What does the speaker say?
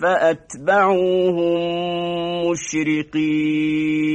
فأتبعوهم مشرقين